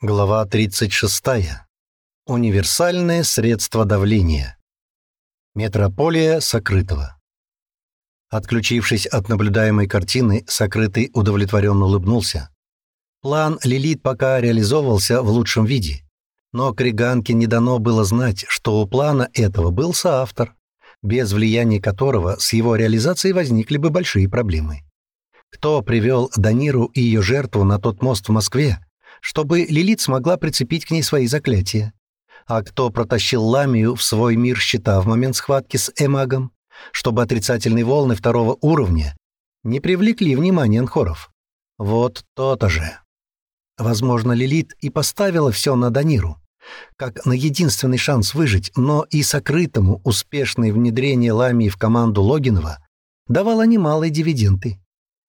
Глава 36. Универсальное средство давления. Метрополия Сокрытого. Отключившись от наблюдаемой картины, Сокрытый удовлетворенно улыбнулся. План Лилит пока реализовывался в лучшем виде, но Криганке не дано было знать, что у плана этого был соавтор, без влияния которого с его реализацией возникли бы большие проблемы. Кто привел Даниру и ее жертву на тот мост в Москве, чтобы Лилит смогла прицепить к ней свои заклятия. А кто протащил Ламию в свой мир щита в момент схватки с Эмагом, чтобы отрицательные волны второго уровня не привлекли внимания анхоров? Вот то-то же. Возможно, Лилит и поставила все на Даниру, как на единственный шанс выжить, но и сокрытому успешное внедрение Ламии в команду Логинова давало немалые дивиденды.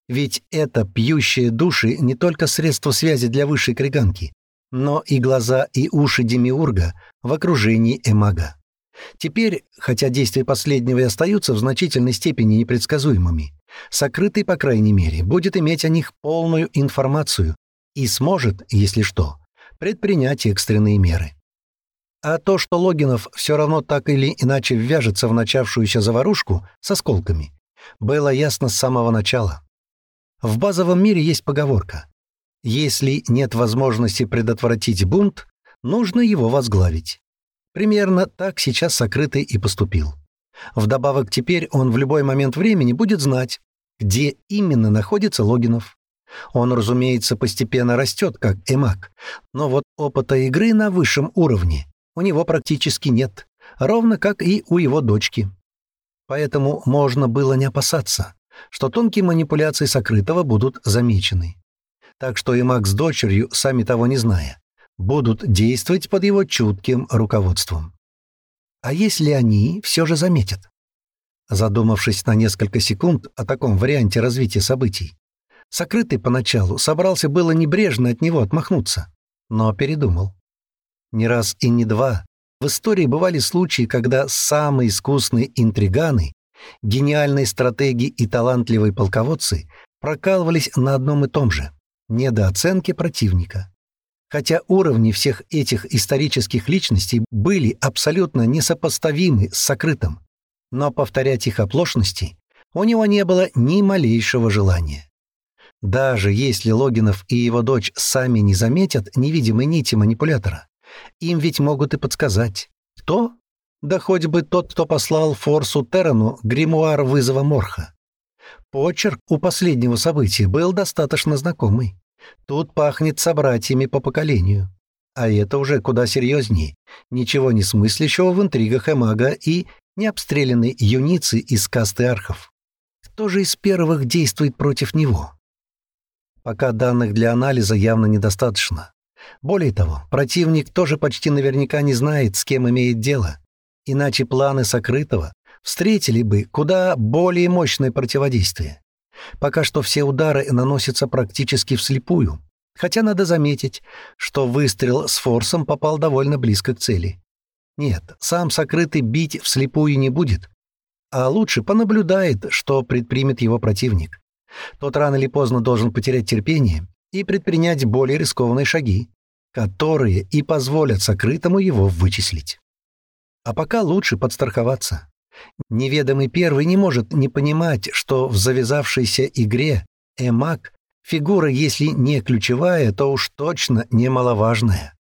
Ведь это пьющие души не только средство связи для высшей криганки, но и глаза и уши Демиурга в окружении Эмага. Теперь, хотя действия последнего и остаются в значительной степени непредсказуемыми, сокрытый, по крайней мере, будет иметь о них полную информацию и сможет, если что, предпринять экстренные меры. А то, что Логинов все равно так или иначе ввяжется в начавшуюся заварушку с осколками, было ясно с самого начала. В базовом мире есть поговорка. Если нет возможности предотвратить бунт, нужно его возглавить. Примерно так сейчас Сокрытый и поступил. Вдобавок теперь он в любой момент времени будет знать, где именно находится Логинов. Он, разумеется, постепенно растет, как эмак, но вот опыта игры на высшем уровне у него практически нет, ровно как и у его дочки. Поэтому можно было не опасаться что тонкие манипуляции сокрытого будут замечены. Так что и Макс с дочерью, сами того не зная, будут действовать под его чутким руководством. А если они все же заметят? Задумавшись на несколько секунд о таком варианте развития событий, сокрытый поначалу собрался было небрежно от него отмахнуться, но передумал. Не раз и не два в истории бывали случаи, когда самые искусные интриганы Гениальные стратеги и талантливые полководцы прокалывались на одном и том же — недооценке противника. Хотя уровни всех этих исторических личностей были абсолютно несопоставимы с сокрытым, но повторять их оплошности у него не было ни малейшего желания. Даже если Логинов и его дочь сами не заметят невидимой нити манипулятора, им ведь могут и подсказать, кто да хоть бы тот, кто послал Форсу Террану гримуар вызова Морха. Почерк у последнего события был достаточно знакомый. Тут пахнет собратьями по поколению. А это уже куда серьезнее. Ничего не смыслящего в интригах Эмага и необстрелянной юницы из касты архов. Кто же из первых действует против него? Пока данных для анализа явно недостаточно. Более того, противник тоже почти наверняка не знает, с кем имеет дело. Иначе планы сокрытого встретили бы куда более мощное противодействие. Пока что все удары наносятся практически вслепую, хотя надо заметить, что выстрел с форсом попал довольно близко к цели. Нет, сам сокрытый бить вслепую не будет, а лучше понаблюдает, что предпримет его противник. Тот рано или поздно должен потерять терпение и предпринять более рискованные шаги, которые и позволят сокрытому его вычислить. А пока лучше подстраховаться. Неведомый первый не может не понимать, что в завязавшейся игре Эмак фигура, если не ключевая, то уж точно немаловажная.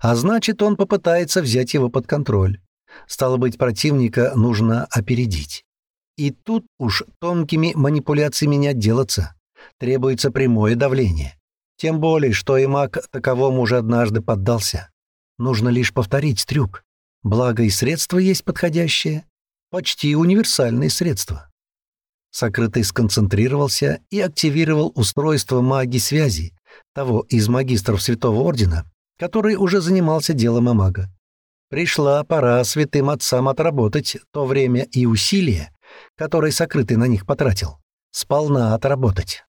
А значит, он попытается взять его под контроль. Стало быть, противника нужно опередить. И тут уж тонкими манипуляциями не отделаться. Требуется прямое давление. Тем более, что Эмак таковому уже однажды поддался. Нужно лишь повторить трюк. Благо и средства есть подходящее, почти универсальные средства. Сокрытый сконцентрировался и активировал устройство магии связи, того из магистров Святого Ордена, который уже занимался делом Амага. Пришла пора святым отцам отработать то время и усилия, которые Сокрытый на них потратил. Сполна отработать.